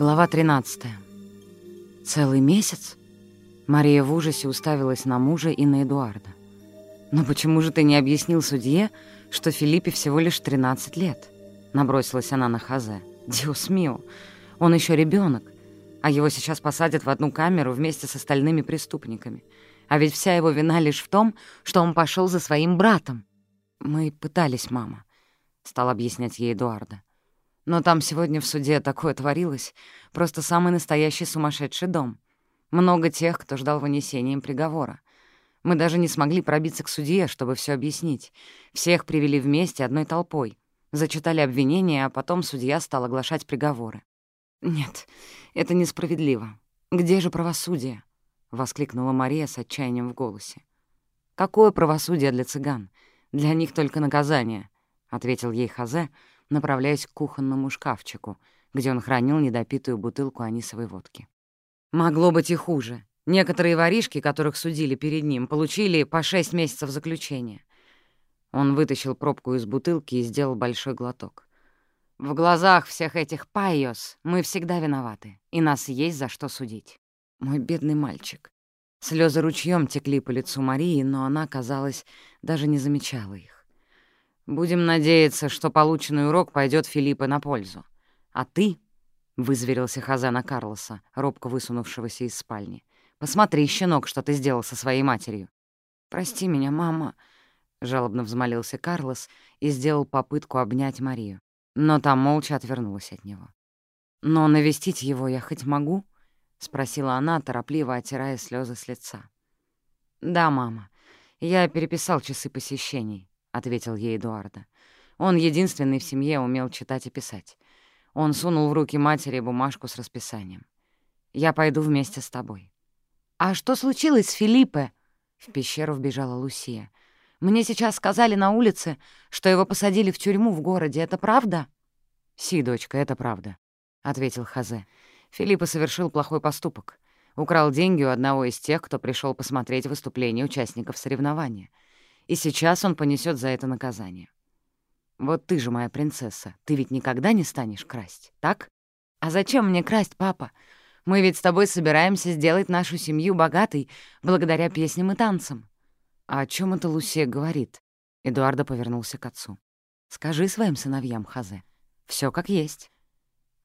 Глава 13. Целый месяц? Мария в ужасе уставилась на мужа и на Эдуарда. «Но почему же ты не объяснил судье, что Филиппе всего лишь 13 лет?» Набросилась она на Хазе. «Диос мио, он еще ребенок, а его сейчас посадят в одну камеру вместе с остальными преступниками. А ведь вся его вина лишь в том, что он пошел за своим братом». «Мы пытались, мама», — стал объяснять ей Эдуарда. Но там сегодня в суде такое творилось. Просто самый настоящий сумасшедший дом. Много тех, кто ждал вынесения им приговора. Мы даже не смогли пробиться к судье, чтобы все объяснить. Всех привели вместе одной толпой. Зачитали обвинения, а потом судья стал оглашать приговоры. «Нет, это несправедливо. Где же правосудие?» — воскликнула Мария с отчаянием в голосе. «Какое правосудие для цыган? Для них только наказание», — ответил ей Хосе, направляясь к кухонному шкафчику, где он хранил недопитую бутылку анисовой водки. Могло быть и хуже. Некоторые воришки, которых судили перед ним, получили по шесть месяцев заключения. Он вытащил пробку из бутылки и сделал большой глоток. В глазах всех этих payos мы всегда виноваты, и нас есть за что судить. Мой бедный мальчик. Слезы ручьем текли по лицу Марии, но она, казалось, даже не замечала их. Будем надеяться, что полученный урок пойдет Филиппе на пользу. А ты, — вызверился Хазана Карлоса, робко высунувшегося из спальни, — посмотри, щенок, что ты сделал со своей матерью. «Прости меня, мама», — жалобно взмолился Карлос и сделал попытку обнять Марию. Но та молча отвернулась от него. «Но навестить его я хоть могу?» — спросила она, торопливо оттирая слезы с лица. «Да, мама. Я переписал часы посещений. — ответил ей Эдуарда. Он единственный в семье умел читать и писать. Он сунул в руки матери бумажку с расписанием. «Я пойду вместе с тобой». «А что случилось с Филиппе?» В пещеру вбежала Лусия. «Мне сейчас сказали на улице, что его посадили в тюрьму в городе. Это правда?» «Си, дочка, это правда», — ответил Хазе. Филиппа совершил плохой поступок. Украл деньги у одного из тех, кто пришел посмотреть выступление участников соревнования — и сейчас он понесет за это наказание. Вот ты же моя принцесса, ты ведь никогда не станешь красть, так? А зачем мне красть, папа? Мы ведь с тобой собираемся сделать нашу семью богатой благодаря песням и танцам. А о чем это Лусия говорит? Эдуарда повернулся к отцу. Скажи своим сыновьям, Хазе. все как есть.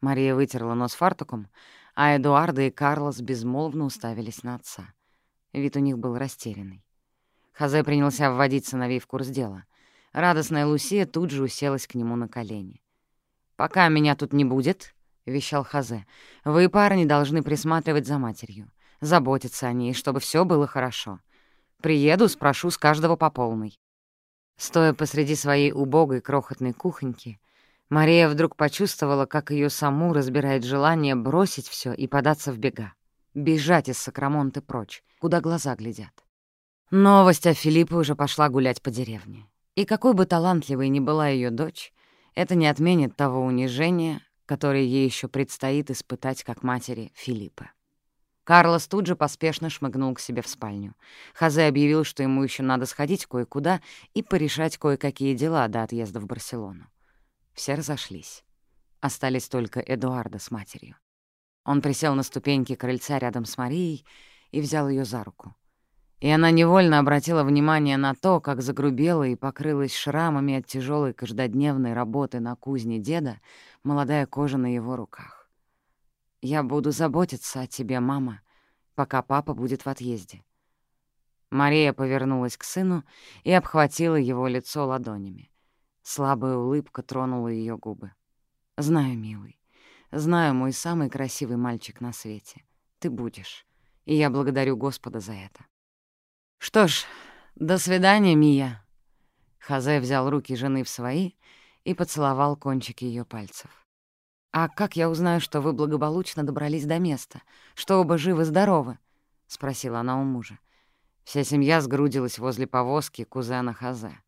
Мария вытерла нос фартуком, а Эдуарда и Карлос безмолвно уставились на отца. Вид у них был растерянный. Хазе принялся вводить сыновей в курс дела. Радостная Лусия тут же уселась к нему на колени. «Пока меня тут не будет», — вещал Хазе, — «вы, парни, должны присматривать за матерью, заботиться о ней, чтобы все было хорошо. Приеду, спрошу с каждого по полной». Стоя посреди своей убогой крохотной кухоньки, Мария вдруг почувствовала, как ее саму разбирает желание бросить все и податься в бега, бежать из Сакрамонты прочь, куда глаза глядят. Новость о Филиппе уже пошла гулять по деревне. И какой бы талантливой ни была ее дочь, это не отменит того унижения, которое ей еще предстоит испытать как матери Филиппа. Карлос тут же поспешно шмыгнул к себе в спальню. Хазе объявил, что ему еще надо сходить кое-куда и порешать кое-какие дела до отъезда в Барселону. Все разошлись. Остались только Эдуарда с матерью. Он присел на ступеньки крыльца рядом с Марией и взял ее за руку и она невольно обратила внимание на то, как загрубела и покрылась шрамами от тяжелой каждодневной работы на кузне деда молодая кожа на его руках. «Я буду заботиться о тебе, мама, пока папа будет в отъезде». Мария повернулась к сыну и обхватила его лицо ладонями. Слабая улыбка тронула ее губы. «Знаю, милый, знаю, мой самый красивый мальчик на свете. Ты будешь, и я благодарю Господа за это». «Что ж, до свидания, Мия». Хазе взял руки жены в свои и поцеловал кончики ее пальцев. «А как я узнаю, что вы благополучно добрались до места, что оба живы-здоровы?» — спросила она у мужа. Вся семья сгрудилась возле повозки кузена Хазе.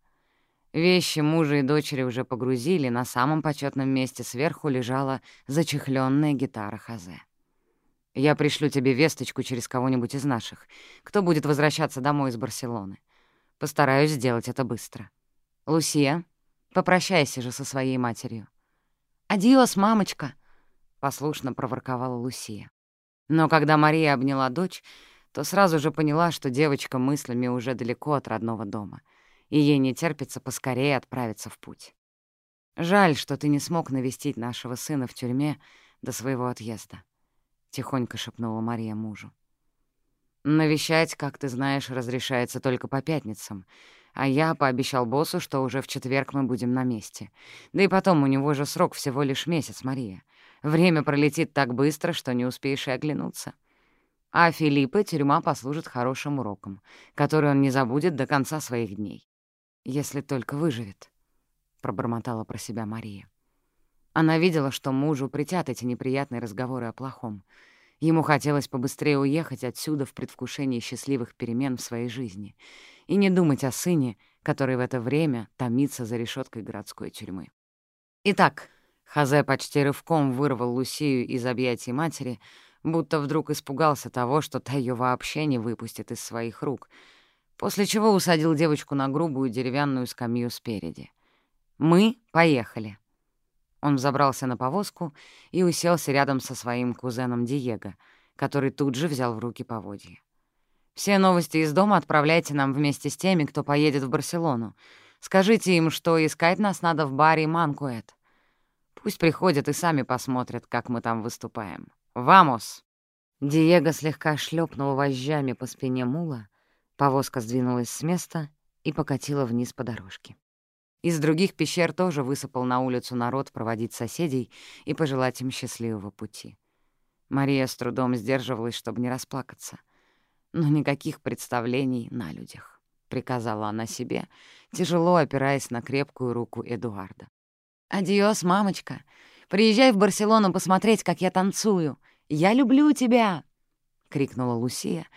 Вещи мужа и дочери уже погрузили, на самом почетном месте сверху лежала зачехленная гитара Хазе. Я пришлю тебе весточку через кого-нибудь из наших, кто будет возвращаться домой из Барселоны. Постараюсь сделать это быстро. Лусия, попрощайся же со своей матерью. «Адиос, мамочка!» — послушно проворковала Лусия. Но когда Мария обняла дочь, то сразу же поняла, что девочка мыслями уже далеко от родного дома, и ей не терпится поскорее отправиться в путь. «Жаль, что ты не смог навестить нашего сына в тюрьме до своего отъезда», — тихонько шепнула Мария мужу. «Навещать, как ты знаешь, разрешается только по пятницам, а я пообещал боссу, что уже в четверг мы будем на месте. Да и потом, у него же срок всего лишь месяц, Мария. Время пролетит так быстро, что не успеешь и оглянуться. А Филиппа тюрьма послужит хорошим уроком, который он не забудет до конца своих дней. Если только выживет», — пробормотала про себя Мария. Она видела, что мужу притят эти неприятные разговоры о плохом. Ему хотелось побыстрее уехать отсюда в предвкушении счастливых перемен в своей жизни и не думать о сыне, который в это время томится за решеткой городской тюрьмы. Итак, Хазе почти рывком вырвал Лусию из объятий матери, будто вдруг испугался того, что та ее вообще не выпустит из своих рук, после чего усадил девочку на грубую деревянную скамью спереди. «Мы поехали». Он взобрался на повозку и уселся рядом со своим кузеном Диего, который тут же взял в руки поводья. «Все новости из дома отправляйте нам вместе с теми, кто поедет в Барселону. Скажите им, что искать нас надо в баре «Манкуэт». Пусть приходят и сами посмотрят, как мы там выступаем. Вамос!» Диего слегка шлепнул вожжами по спине мула, повозка сдвинулась с места и покатила вниз по дорожке. Из других пещер тоже высыпал на улицу народ проводить соседей и пожелать им счастливого пути. Мария с трудом сдерживалась, чтобы не расплакаться. Но никаких представлений на людях, — приказала она себе, тяжело опираясь на крепкую руку Эдуарда. «Адиос, мамочка. Приезжай в Барселону посмотреть, как я танцую. Я люблю тебя!» — крикнула Лусия,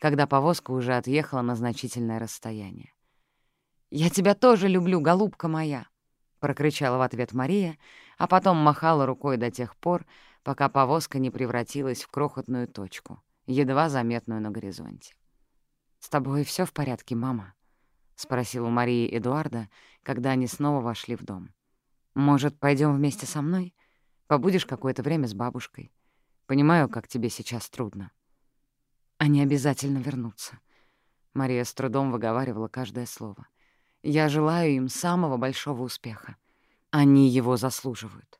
когда повозка уже отъехала на значительное расстояние. «Я тебя тоже люблю, голубка моя!» — прокричала в ответ Мария, а потом махала рукой до тех пор, пока повозка не превратилась в крохотную точку, едва заметную на горизонте. «С тобой все в порядке, мама?» — спросила у Марии Эдуарда, когда они снова вошли в дом. Может, пойдем вместе со мной? Побудешь какое-то время с бабушкой. Понимаю, как тебе сейчас трудно. Они обязательно вернутся. Мария с трудом выговаривала каждое слово. Я желаю им самого большого успеха. Они его заслуживают.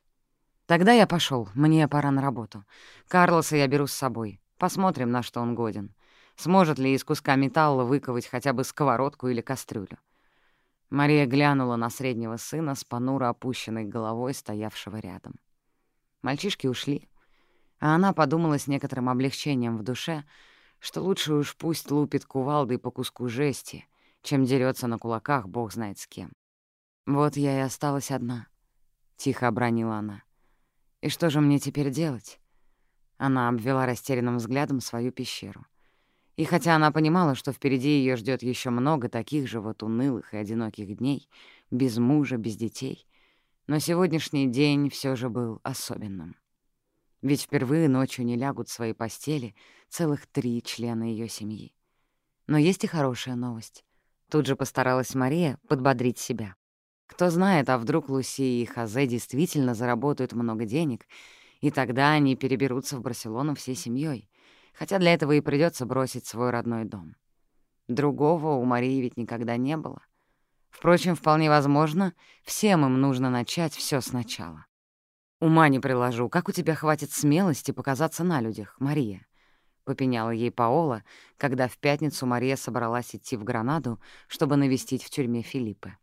Тогда я пошел, мне пора на работу. Карлоса я беру с собой. Посмотрим, на что он годен. Сможет ли из куска металла выковать хотя бы сковородку или кастрюлю. Мария глянула на среднего сына с понуро опущенной головой, стоявшего рядом. Мальчишки ушли, а она подумала с некоторым облегчением в душе, что лучше уж пусть лупит кувалдой по куску жести, чем дерется на кулаках бог знает с кем. «Вот я и осталась одна», — тихо обронила она. «И что же мне теперь делать?» Она обвела растерянным взглядом свою пещеру — и хотя она понимала, что впереди ее ждет еще много таких же вот унылых и одиноких дней, без мужа, без детей, но сегодняшний день все же был особенным. Ведь впервые ночью не лягут в свои постели целых три члена ее семьи. Но есть и хорошая новость. Тут же постаралась Мария подбодрить себя. Кто знает, а вдруг Луси и Хазе действительно заработают много денег, и тогда они переберутся в Барселону всей семьей хотя для этого и придется бросить свой родной дом. Другого у Марии ведь никогда не было. Впрочем, вполне возможно, всем им нужно начать все сначала. «Ума не приложу, как у тебя хватит смелости показаться на людях, Мария?» — попеняла ей Паола, когда в пятницу Мария собралась идти в Гранаду, чтобы навестить в тюрьме Филиппа.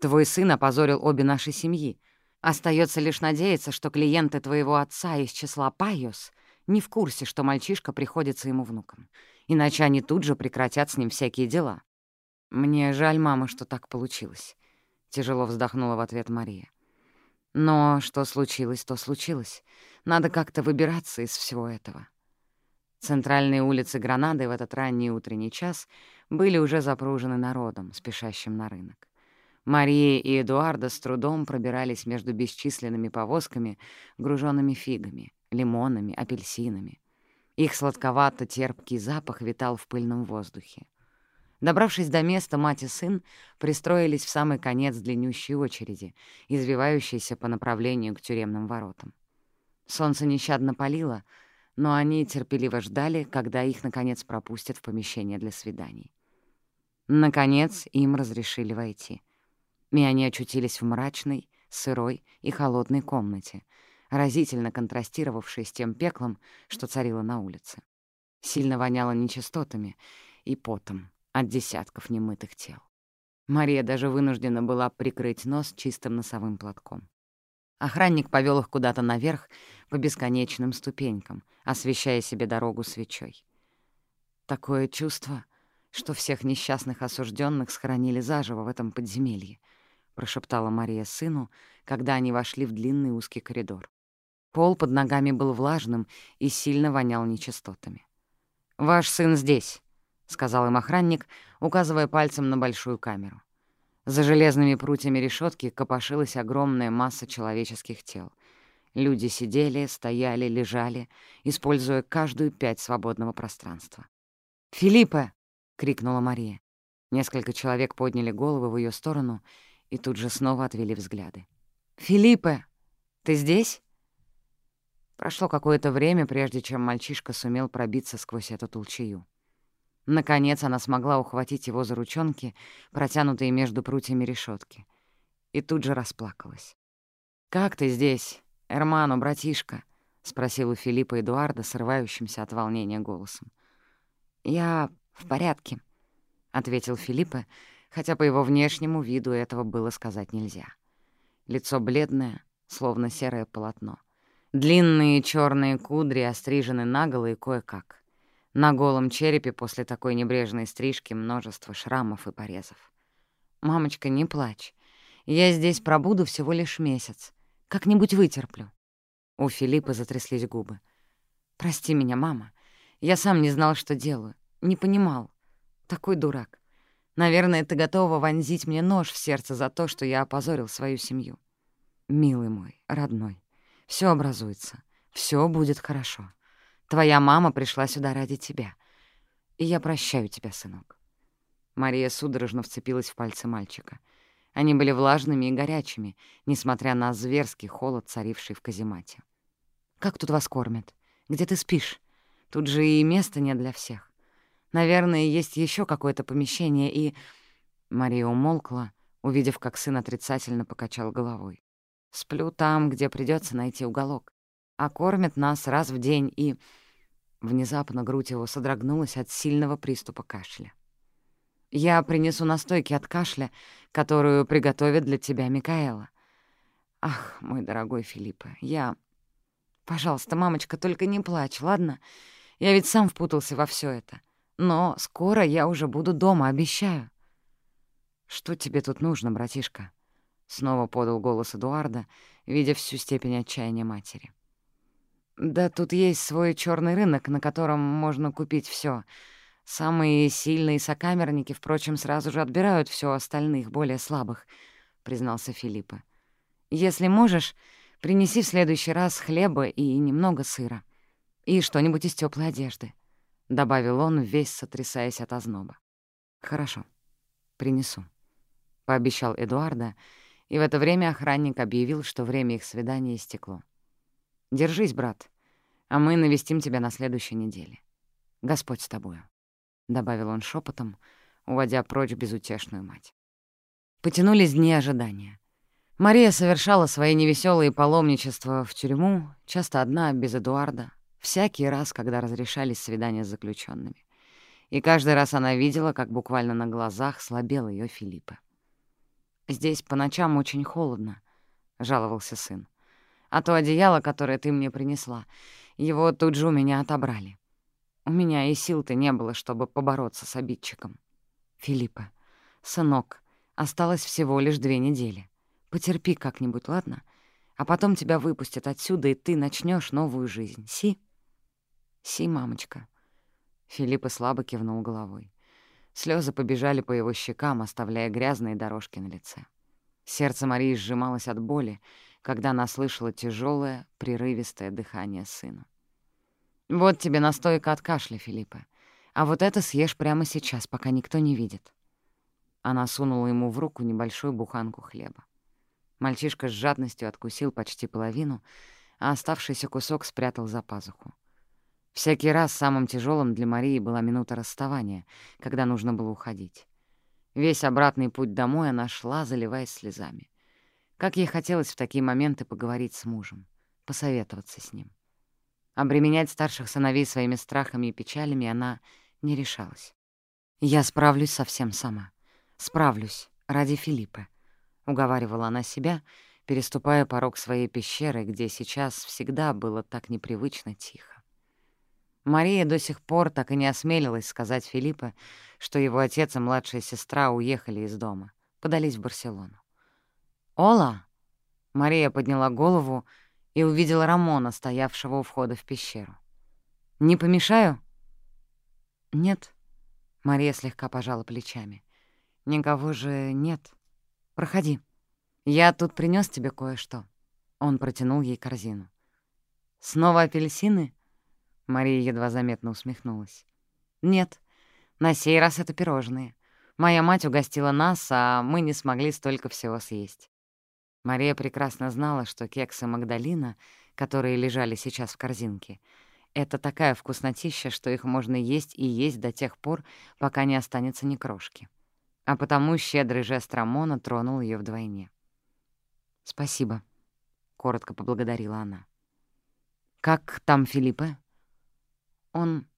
«Твой сын опозорил обе наши семьи. Остается лишь надеяться, что клиенты твоего отца из числа Пайос не в курсе, что мальчишка приходится ему внуком. Иначе они тут же прекратят с ним всякие дела. «Мне жаль, мама, что так получилось», — тяжело вздохнула в ответ Мария. «Но что случилось, то случилось. Надо как-то выбираться из всего этого». Центральные улицы Гранады в этот ранний утренний час были уже запружены народом, спешащим на рынок. Мария и Эдуарда с трудом пробирались между бесчисленными повозками, груженными фигами, лимонами, апельсинами. Их сладковато-терпкий запах витал в пыльном воздухе. Добравшись до места, мать и сын пристроились в самый конец длиннющей очереди, извивающейся по направлению к тюремным воротам. Солнце нещадно палило, но они терпеливо ждали, когда их, наконец, пропустят в помещение для свиданий. Наконец, им разрешили войти. И они очутились в мрачной, сырой и холодной комнате, разительно контрастировавшей с тем пеклом, что царило на улице. Сильно воняло нечистотами и потом от десятков немытых тел. Мария даже вынуждена была прикрыть нос чистым носовым платком. Охранник повел их куда-то наверх по бесконечным ступенькам, освещая себе дорогу свечой. Такое чувство, что всех несчастных осужденных схоронили заживо в этом подземелье, прошептала Мария сыну, когда они вошли в длинный узкий коридор. Пол под ногами был влажным и сильно вонял нечистотами. «Ваш сын здесь», — сказал им охранник, указывая пальцем на большую камеру. За железными прутьями решетки копошилась огромная масса человеческих тел. Люди сидели, стояли, лежали, используя каждую пять свободного пространства. «Филиппе!» — крикнула Мария. Несколько человек подняли головы в ее сторону и тут же снова отвели взгляды. «Филиппе, ты здесь?» Прошло какое-то время, прежде чем мальчишка сумел пробиться сквозь эту толчею. Наконец она смогла ухватить его за ручонки, протянутые между прутьями решетки, и тут же расплакалась. «Как ты здесь, Эрману, братишка?» — спросил у Филиппа Эдуарда, срывающимся от волнения голосом. «Я в порядке», — ответил Филиппа, хотя по его внешнему виду этого было сказать нельзя. Лицо бледное, словно серое полотно. Длинные черные кудри острижены наголо и кое-как. На голом черепе после такой небрежной стрижки множество шрамов и порезов. «Мамочка, не плачь. Я здесь пробуду всего лишь месяц. Как-нибудь вытерплю». У Филиппа затряслись губы. «Прости меня, мама. Я сам не знал, что делаю. Не понимал. Такой дурак. Наверное, ты готова вонзить мне нож в сердце за то, что я опозорил свою семью. Милый мой, родной, все образуется. Все будет хорошо. Твоя мама пришла сюда ради тебя. И я прощаю тебя, сынок». Мария судорожно вцепилась в пальцы мальчика. Они были влажными и горячими, несмотря на зверский холод, царивший в каземате. «Как тут вас кормят? Где ты спишь? Тут же и места нет для всех. Наверное, есть еще какое-то помещение, и...» Мария умолкла, увидев, как сын отрицательно покачал головой. Сплю там, где придется найти уголок. А кормят нас раз в день, и... Внезапно грудь его содрогнулась от сильного приступа кашля. «Я принесу настойки от кашля, которую приготовит для тебя Микаэла. Ах, мой дорогой Филиппа, я... Пожалуйста, мамочка, только не плачь, ладно? Я ведь сам впутался во все это. Но скоро я уже буду дома, обещаю». «Что тебе тут нужно, братишка?» Снова подал голос Эдуарда, видя всю степень отчаяния матери. «Да тут есть свой черный рынок, на котором можно купить все. Самые сильные сокамерники, впрочем, сразу же отбирают все остальных, более слабых», — признался Филиппа. «Если можешь, принеси в следующий раз хлеба и немного сыра. И что-нибудь из теплой одежды», — добавил он, весь сотрясаясь от озноба. «Хорошо, принесу», — пообещал Эдуарда, — и в это время охранник объявил, что время их свидания истекло. «Держись, брат, а мы навестим тебя на следующей неделе. Господь с тобою», — добавил он шепотом, уводя прочь безутешную мать. Потянулись дни ожидания. Мария совершала свои невеселые паломничества в тюрьму, часто одна, без Эдуарда, всякий раз, когда разрешались свидания с заключенными. И каждый раз она видела, как буквально на глазах слабел ее Филиппа. «Здесь по ночам очень холодно», — жаловался сын. «А то одеяло, которое ты мне принесла, его тут же у меня отобрали. У меня и сил-то не было, чтобы побороться с обидчиком. Филиппа, сынок, осталось всего лишь две недели. Потерпи как-нибудь, ладно? А потом тебя выпустят отсюда, и ты начнешь новую жизнь. Си?» «Си, мамочка». Филиппа слабо кивнул головой. Слезы побежали по его щекам, оставляя грязные дорожки на лице. Сердце Марии сжималось от боли, когда она слышала тяжелое, прерывистое дыхание сына. «Вот тебе настойка от кашля, Филиппа. А вот это съешь прямо сейчас, пока никто не видит». Она сунула ему в руку небольшую буханку хлеба. Мальчишка с жадностью откусил почти половину, а оставшийся кусок спрятал за пазуху. Всякий раз самым тяжелым для Марии была минута расставания, когда нужно было уходить. Весь обратный путь домой она шла, заливаясь слезами. Как ей хотелось в такие моменты поговорить с мужем, посоветоваться с ним. Обременять старших сыновей своими страхами и печалями она не решалась. «Я справлюсь совсем сама. Справлюсь ради Филиппа», — уговаривала она себя, переступая порог своей пещеры, где сейчас всегда было так непривычно тихо. Мария до сих пор так и не осмелилась сказать Филиппу, что его отец и младшая сестра уехали из дома, подались в Барселону. «Ола!» — Мария подняла голову и увидела Рамона, стоявшего у входа в пещеру. «Не помешаю?» «Нет», — Мария слегка пожала плечами. «Никого же нет. Проходи. Я тут принес тебе кое-что». Он протянул ей корзину. «Снова апельсины?» Мария едва заметно усмехнулась. «Нет, на сей раз это пирожные. Моя мать угостила нас, а мы не смогли столько всего съесть». Мария прекрасно знала, что кексы Магдалина, которые лежали сейчас в корзинке, это такая вкуснотища, что их можно есть и есть до тех пор, пока не останется ни крошки. А потому щедрый жест Рамона тронул ее вдвойне. «Спасибо», — коротко поблагодарила она. «Как там Филиппе?» «Он...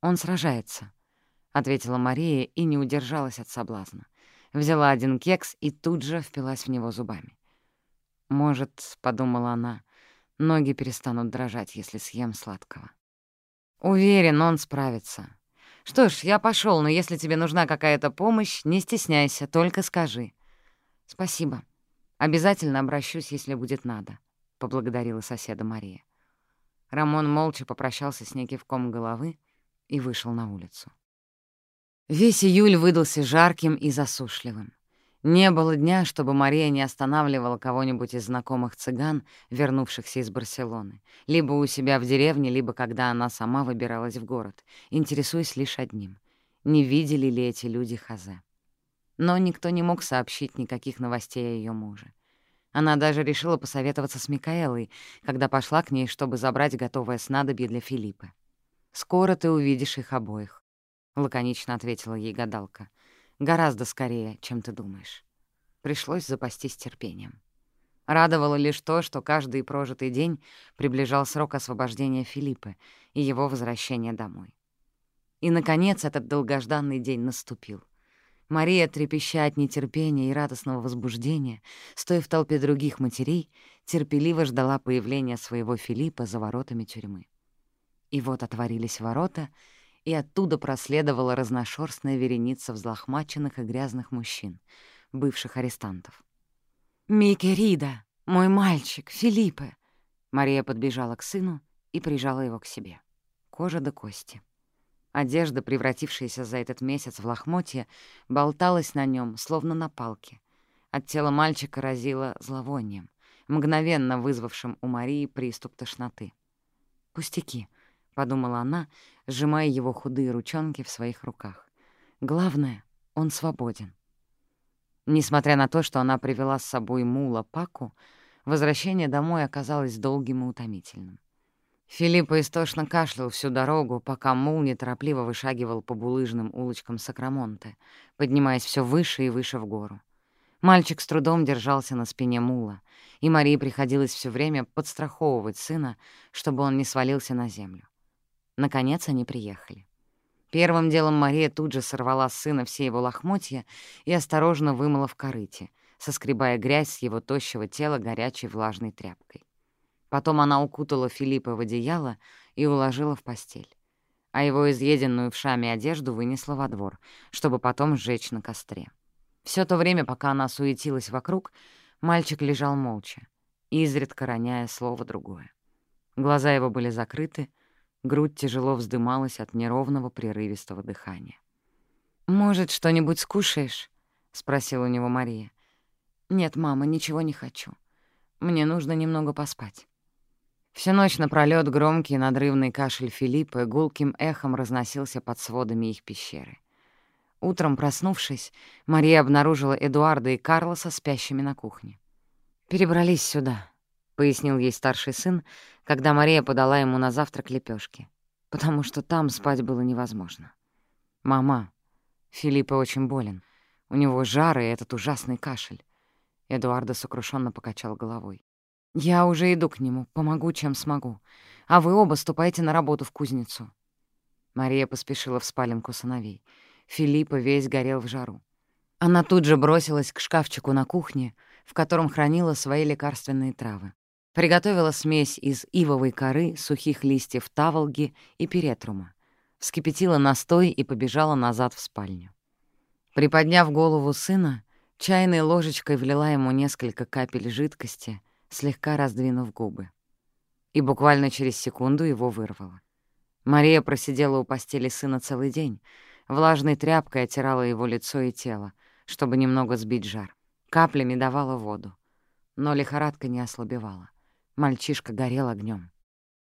он сражается», — ответила Мария и не удержалась от соблазна. Взяла один кекс и тут же впилась в него зубами. «Может, — подумала она, — ноги перестанут дрожать, если съем сладкого». «Уверен, он справится. Что ж, я пошел, но если тебе нужна какая-то помощь, не стесняйся, только скажи». «Спасибо. Обязательно обращусь, если будет надо», — поблагодарила соседа Мария. Рамон молча попрощался с ней кивком головы и вышел на улицу. Весь июль выдался жарким и засушливым. Не было дня, чтобы Мария не останавливала кого-нибудь из знакомых цыган, вернувшихся из Барселоны, либо у себя в деревне, либо когда она сама выбиралась в город, интересуясь лишь одним — не видели ли эти люди Хазе. Но никто не мог сообщить никаких новостей о ее муже. Она даже решила посоветоваться с Микаэлой, когда пошла к ней, чтобы забрать готовое снадобье для Филиппа. «Скоро ты увидишь их обоих», — лаконично ответила ей гадалка. «Гораздо скорее, чем ты думаешь». Пришлось запастись терпением. Радовало лишь то, что каждый прожитый день приближал срок освобождения Филиппа и его возвращения домой. И, наконец, этот долгожданный день наступил. Мария, трепеща от нетерпения и радостного возбуждения, стоя в толпе других матерей, терпеливо ждала появления своего Филиппа за воротами тюрьмы. И вот отворились ворота, и оттуда проследовала разношерстная вереница взлохмаченных и грязных мужчин, бывших арестантов. «Микерида, мой мальчик, Филиппе!» Мария подбежала к сыну и прижала его к себе. Кожа до кости. Одежда, превратившаяся за этот месяц в лохмотье, болталась на нем, словно на палке. От тела мальчика разило зловонием, мгновенно вызвавшим у Марии приступ тошноты. «Пустяки», — подумала она, сжимая его худые ручонки в своих руках. «Главное, он свободен». Несмотря на то, что она привела с собой мула Паку, возвращение домой оказалось долгим и утомительным. Филиппа истошно кашлял всю дорогу, пока мул неторопливо вышагивал по булыжным улочкам Сакрамонте, поднимаясь все выше и выше в гору. Мальчик с трудом держался на спине мула, и Марии приходилось все время подстраховывать сына, чтобы он не свалился на землю. Наконец они приехали. Первым делом Мария тут же сорвала с сына все его лохмотья и осторожно вымыла в корыте, соскребая грязь с его тощего тела горячей влажной тряпкой. Потом она укутала Филиппа в одеяло и уложила в постель, а его изъеденную вшами одежду вынесла во двор, чтобы потом сжечь на костре. Все то время, пока она суетилась вокруг, мальчик лежал молча, изредка роняя слово другое. Глаза его были закрыты, грудь тяжело вздымалась от неровного прерывистого дыхания. «Может, что-нибудь скушаешь?» — спросила у него Мария. «Нет, мама, ничего не хочу. Мне нужно немного поспать». Всю ночь напролёт громкий надрывный кашель Филиппа гулким эхом разносился под сводами их пещеры. Утром, проснувшись, Мария обнаружила Эдуарда и Карлоса спящими на кухне. «Перебрались сюда», пояснил ей старший сын, когда Мария подала ему на завтрак лепешки, потому что там спать было невозможно. «Мама, Филиппа очень болен. У него жар и этот ужасный кашель». Эдуардо сокрушенно покачал головой. «Я уже иду к нему, помогу, чем смогу. А вы оба ступайте на работу в кузницу». Мария поспешила в спаленку сыновей. Филиппа весь горел в жару. Она тут же бросилась к шкафчику на кухне, в котором хранила свои лекарственные травы. Приготовила смесь из ивовой коры, сухих листьев таволги и перетрума. Вскипятила настой и побежала назад в спальню. Приподняв голову сына, чайной ложечкой влила ему несколько капель жидкости, слегка раздвинув губы. И буквально через секунду его вырвало. Мария просидела у постели сына целый день, влажной тряпкой оттирала его лицо и тело, чтобы немного сбить жар. Каплями давала воду. Но лихорадка не ослабевала. Мальчишка горел огнем.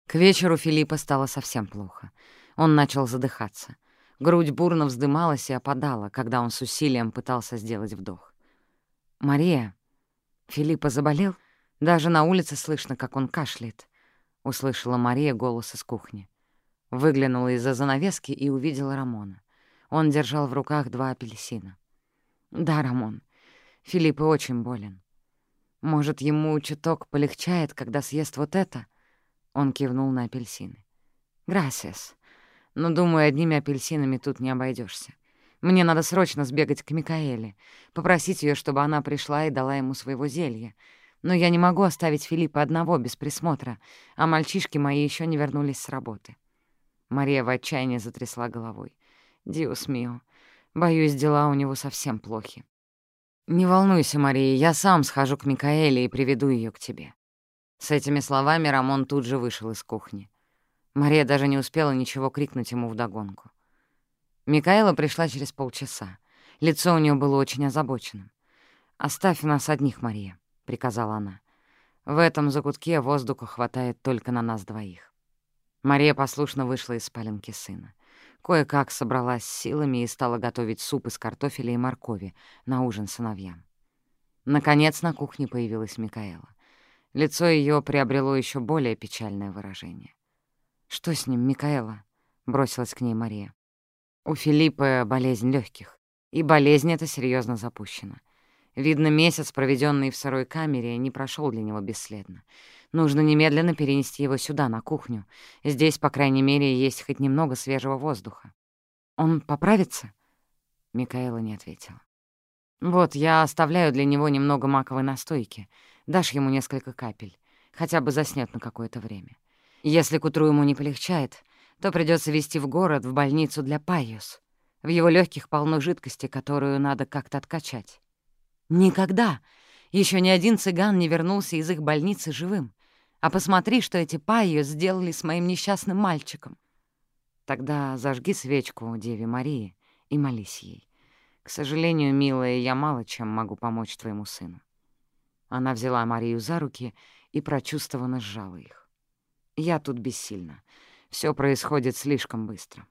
К вечеру Филиппа стало совсем плохо. Он начал задыхаться. Грудь бурно вздымалась и опадала, когда он с усилием пытался сделать вдох. «Мария!» Филиппа заболел? Даже на улице слышно, как он кашляет. Услышала Мария голос из кухни. Выглянула из-за занавески и увидела Рамона. Он держал в руках два апельсина. «Да, Рамон, Филиппа очень болен. Может, ему чуток полегчает, когда съест вот это?» Он кивнул на апельсины. «Грасиас. Но, думаю, одними апельсинами тут не обойдешься. Мне надо срочно сбегать к Микаэле, попросить ее, чтобы она пришла и дала ему своего зелья. Но я не могу оставить Филиппа одного без присмотра, а мальчишки мои еще не вернулись с работы». Мария в отчаянии затрясла головой. «Диус мио, боюсь, дела у него совсем плохи. «Не волнуйся, Мария, я сам схожу к Микаэле и приведу ее к тебе». С этими словами Рамон тут же вышел из кухни. Мария даже не успела ничего крикнуть ему вдогонку. Микаэла пришла через полчаса. Лицо у нее было очень озабоченным. «Оставь нас одних, Мария», — приказала она. «В этом закутке воздуха хватает только на нас двоих». Мария послушно вышла из спаленки сына. Кое-как собралась силами и стала готовить суп из картофеля и моркови на ужин сыновьям. Наконец на кухне появилась Микаэла. Лицо ее приобрело еще более печальное выражение. «Что с ним, Микаэла?» — бросилась к ней Мария. «У Филиппа болезнь легких, и болезнь эта серьезно запущена. Видно, месяц, проведенный в сырой камере, не прошел для него бесследно. Нужно немедленно перенести его сюда, на кухню. Здесь, по крайней мере, есть хоть немного свежего воздуха. Он поправится?» Микаэла не ответила. «Вот, я оставляю для него немного маковой настойки. Дашь ему несколько капель. Хотя бы заснёт на какое-то время. Если к утру ему не полегчает, то придётся везти в город, в больницу для Пайос. В его лёгких полно жидкости, которую надо как-то откачать. Никогда! Ещё ни один цыган не вернулся из их больницы живым. А посмотри, что эти паи сделали с моим несчастным мальчиком. Тогда зажги свечку Деве Марии и молись ей. К сожалению, милая, я мало чем могу помочь твоему сыну. Она взяла Марию за руки и прочувствованно сжала их. Я тут бессильна. Все происходит слишком быстро.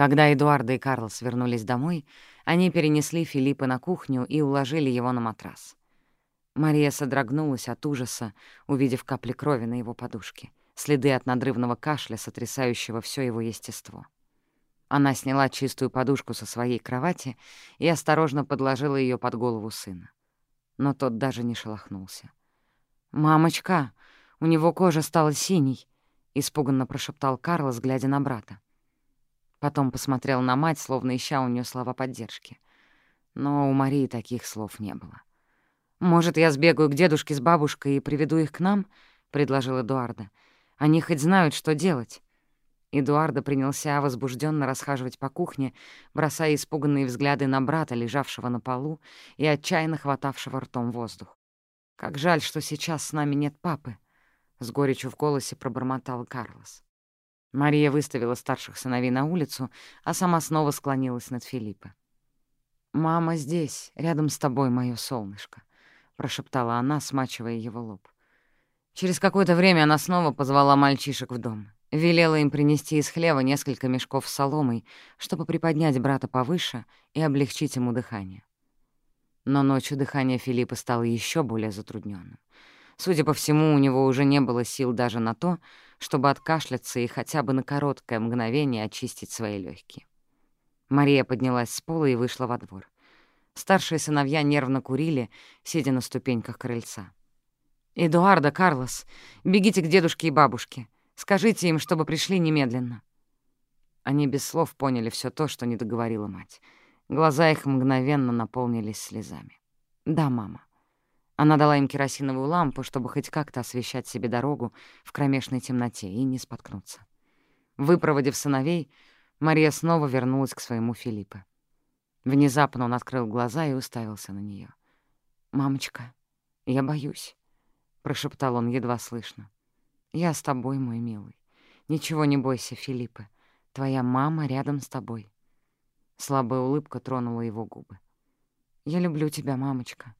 Когда Эдуарда и Карлос вернулись домой, они перенесли Филиппа на кухню и уложили его на матрас. Мария содрогнулась от ужаса, увидев капли крови на его подушке, следы от надрывного кашля, сотрясающего все его естество. Она сняла чистую подушку со своей кровати и осторожно подложила ее под голову сына. Но тот даже не шелохнулся. «Мамочка, у него кожа стала синей», — испуганно прошептал Карлос, глядя на брата. Потом посмотрел на мать, словно ища у нее слова поддержки. Но у Марии таких слов не было. «Может, я сбегаю к дедушке с бабушкой и приведу их к нам?» — предложил Эдуарда. «Они хоть знают, что делать». Эдуарда принялся возбужденно расхаживать по кухне, бросая испуганные взгляды на брата, лежавшего на полу и отчаянно хватавшего ртом воздух. «Как жаль, что сейчас с нами нет папы», — с горечью в голосе пробормотал Карлос. Мария выставила старших сыновей на улицу, а сама снова склонилась над Филиппо. «Мама здесь, рядом с тобой, моё солнышко прошептала она, смачивая его лоб. Через какое-то время она снова позвала мальчишек в дом. Велела им принести из хлева несколько мешков с соломой, чтобы приподнять брата повыше и облегчить ему дыхание. Но ночью дыхание Филиппа стало еще более затрудненным. Судя по всему, у него уже не было сил даже на то, чтобы откашляться и хотя бы на короткое мгновение очистить свои легкие. Мария поднялась с пола и вышла во двор. Старшие сыновья нервно курили, сидя на ступеньках крыльца. «Эдуарда, Карлос, бегите к дедушке и бабушке. Скажите им, чтобы пришли немедленно». Они без слов поняли все то, что не договорила мать. Глаза их мгновенно наполнились слезами. «Да, мама». Она дала им керосиновую лампу, чтобы хоть как-то освещать себе дорогу в кромешной темноте и не споткнуться. Выпроводив сыновей, Мария снова вернулась к своему Филиппе. Внезапно он открыл глаза и уставился на нее. «Мамочка, я боюсь», — прошептал он едва слышно. «Я с тобой, мой милый. Ничего не бойся, Филиппе. Твоя мама рядом с тобой». Слабая улыбка тронула его губы. «Я люблю тебя, мамочка», —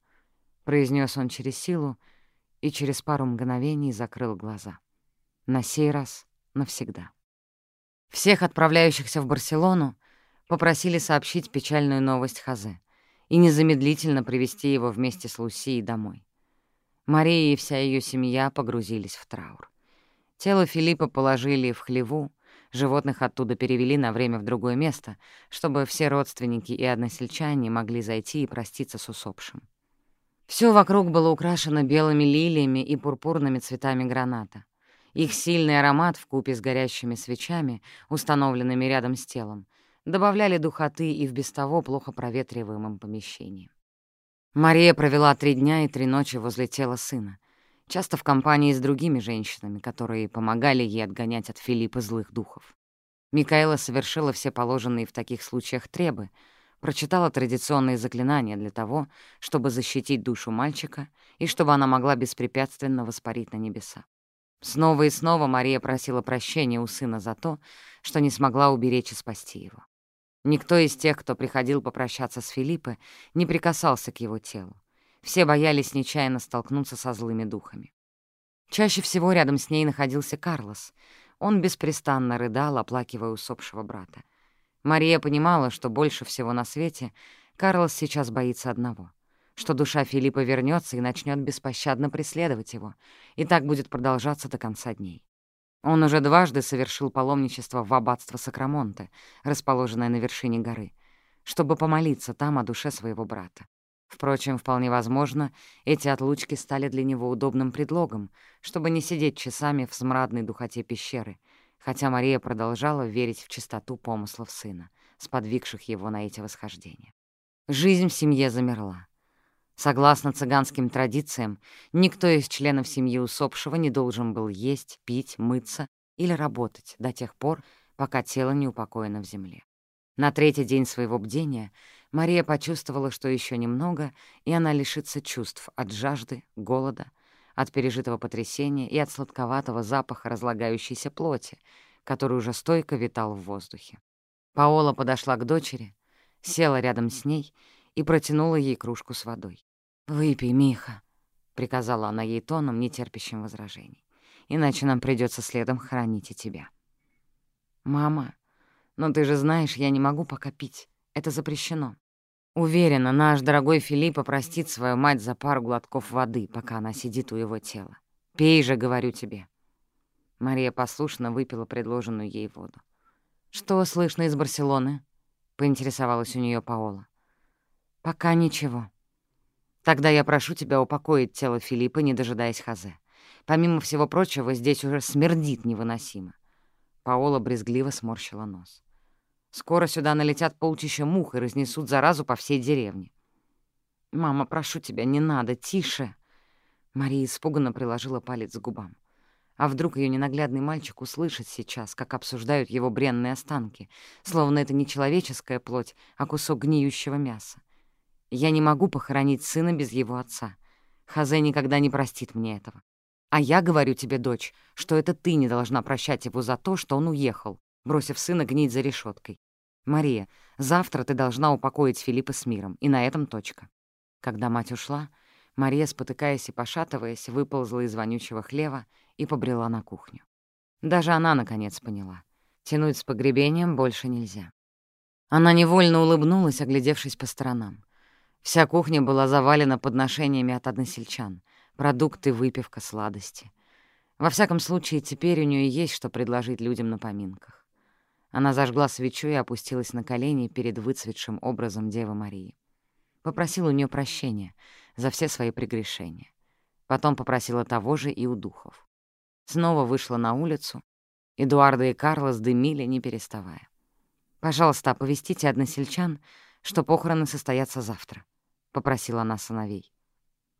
произнес он через силу и через пару мгновений закрыл глаза. На сей раз навсегда. Всех отправляющихся в Барселону попросили сообщить печальную новость Хазе и незамедлительно привести его вместе с Лусией домой. Мария и вся ее семья погрузились в траур. Тело Филиппа положили в хлеву, животных оттуда перевели на время в другое место, чтобы все родственники и односельчане могли зайти и проститься с усопшим. Все вокруг было украшено белыми лилиями и пурпурными цветами граната. Их сильный аромат в купе с горящими свечами, установленными рядом с телом, добавляли духоты и в без того плохо проветриваемом помещении. Мария провела три дня и три ночи возле тела сына, часто в компании с другими женщинами, которые помогали ей отгонять от Филиппа злых духов. Микаэла совершила все положенные в таких случаях требы, прочитала традиционные заклинания для того, чтобы защитить душу мальчика и чтобы она могла беспрепятственно воспарить на небеса. Снова и снова Мария просила прощения у сына за то, что не смогла уберечь и спасти его. Никто из тех, кто приходил попрощаться с Филиппе, не прикасался к его телу. Все боялись нечаянно столкнуться со злыми духами. Чаще всего рядом с ней находился Карлос. Он беспрестанно рыдал, оплакивая усопшего брата. Мария понимала, что больше всего на свете Карлос сейчас боится одного — что душа Филиппа вернется и начнет беспощадно преследовать его, и так будет продолжаться до конца дней. Он уже дважды совершил паломничество в аббатство Сакрамонте, расположенное на вершине горы, чтобы помолиться там о душе своего брата. Впрочем, вполне возможно, эти отлучки стали для него удобным предлогом, чтобы не сидеть часами в смрадной духоте пещеры, хотя Мария продолжала верить в чистоту помыслов сына, сподвигших его на эти восхождения. Жизнь в семье замерла. Согласно цыганским традициям, никто из членов семьи усопшего не должен был есть, пить, мыться или работать до тех пор, пока тело не упокоено в земле. На третий день своего бдения Мария почувствовала, что еще немного, и она лишится чувств от жажды, голода, от пережитого потрясения и от сладковатого запаха разлагающейся плоти, который уже стойко витал в воздухе. Паола подошла к дочери, села рядом с ней и протянула ей кружку с водой. «Выпей, Миха», — приказала она ей тоном, не терпящим возражений. «Иначе нам придется следом хранить и тебя». «Мама, но ты же знаешь, я не могу пока пить. Это запрещено». Уверена, наш дорогой Филипп простит свою мать за пару глотков воды, пока она сидит у его тела. Пей же, говорю тебе. Мария послушно выпила предложенную ей воду. «Что слышно из Барселоны?» — поинтересовалась у нее Паола. «Пока ничего», Тогда я прошу тебя упокоить тело Филиппа, не дожидаясь Хазе. Помимо всего прочего, здесь уже смердит невыносимо. Паола брезгливо сморщила нос. Скоро сюда налетят полчища мух и разнесут заразу по всей деревне. «Мама, прошу тебя, не надо, тише!» Мария испуганно приложила палец к губам. А вдруг ее ненаглядный мальчик услышит сейчас, как обсуждают его бренные останки, словно это не человеческая плоть, а кусок гниющего мяса. Я не могу похоронить сына без его отца. Хазе никогда не простит мне этого. А я говорю тебе, дочь, что это ты не должна прощать его за то, что он уехал, бросив сына гнить за решеткой. Мария, завтра ты должна упокоить Филиппа с миром, и на этом точка. Когда мать ушла, Мария, спотыкаясь и пошатываясь, выползла из вонючего хлева и побрела на кухню. Даже она, наконец, поняла. Тянуть с погребением больше нельзя. Она невольно улыбнулась, оглядевшись по сторонам. Вся кухня была завалена подношениями от односельчан, Продукты, выпивка, сладости. Во всяком случае, теперь у нее есть что предложить людям на поминках. Она зажгла свечу и опустилась на колени перед выцветшим образом Девы Марии. Попросила у нее прощения за все свои прегрешения. Потом попросила того же и у духов. Снова вышла на улицу. Эдуарда и Карлос дымили, не переставая. «Пожалуйста, оповестите односельчан, что похороны состоятся завтра», — попросила она сыновей.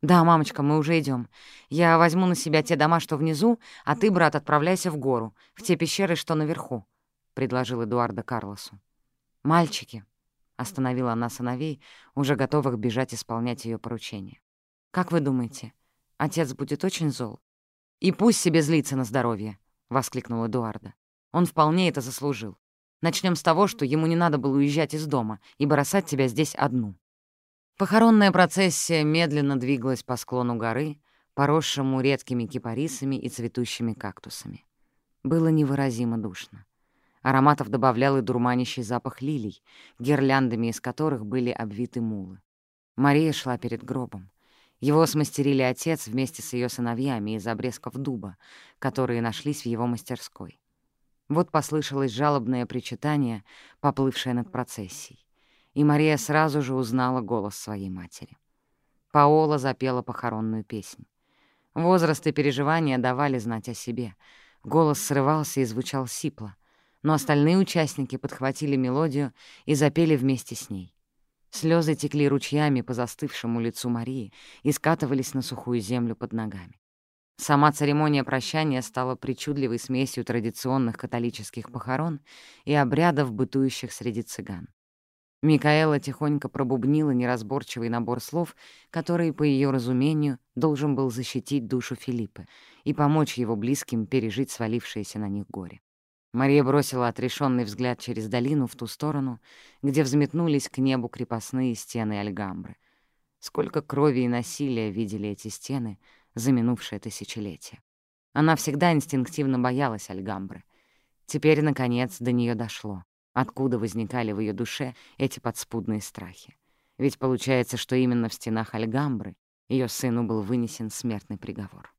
«Да, мамочка, мы уже идем. Я возьму на себя те дома, что внизу, а ты, брат, отправляйся в гору, в те пещеры, что наверху», — предложил Эдуарда Карлосу. «Мальчики», — остановила она сыновей, уже готовых бежать исполнять ее поручение. «Как вы думаете, отец будет очень зол?» «И пусть себе злится на здоровье», — воскликнул Эдуарда. «Он вполне это заслужил. Начнем с того, что ему не надо было уезжать из дома и бросать тебя здесь одну». Похоронная процессия медленно двигалась по склону горы, поросшему редкими кипарисами и цветущими кактусами. Было невыразимо душно. Ароматов добавлял и дурманящий запах лилий, гирляндами из которых были обвиты мулы. Мария шла перед гробом. Его смастерили отец вместе с ее сыновьями из обрезков дуба, которые нашлись в его мастерской. Вот послышалось жалобное причитание, поплывшее над процессией и Мария сразу же узнала голос своей матери. Паола запела похоронную песнь. Возраст и переживания давали знать о себе. Голос срывался и звучал сипло, но остальные участники подхватили мелодию и запели вместе с ней. Слезы текли ручьями по застывшему лицу Марии и скатывались на сухую землю под ногами. Сама церемония прощания стала причудливой смесью традиционных католических похорон и обрядов, бытующих среди цыган. Микаэла тихонько пробубнила неразборчивый набор слов, который, по ее разумению, должен был защитить душу Филиппа и помочь его близким пережить свалившееся на них горе. Мария бросила отрешенный взгляд через долину в ту сторону, где взметнулись к небу крепостные стены Альгамбры. Сколько крови и насилия видели эти стены за минувшее тысячелетие. Она всегда инстинктивно боялась Альгамбры. Теперь, наконец, до нее дошло. Откуда возникали в ее душе эти подспудные страхи? Ведь получается, что именно в стенах Альгамбры ее сыну был вынесен смертный приговор.